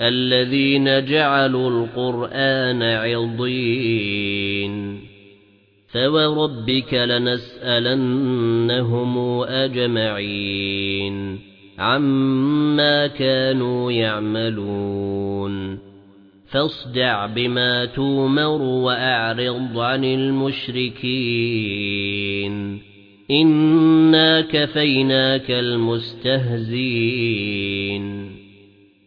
الذين جعلوا القرآن عضين. فوربك لنسألنهم أجمعين عما كانوا يعملون. فاصدع بما تومر وأعرض عن المشركين. إنا كفيناك المستهزين.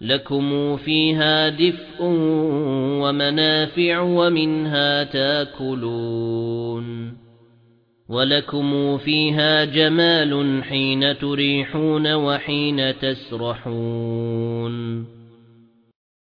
لكم فيها دفء ومنافع ومنها تاكلون ولكم فيها جمال حين تريحون وحين تسرحون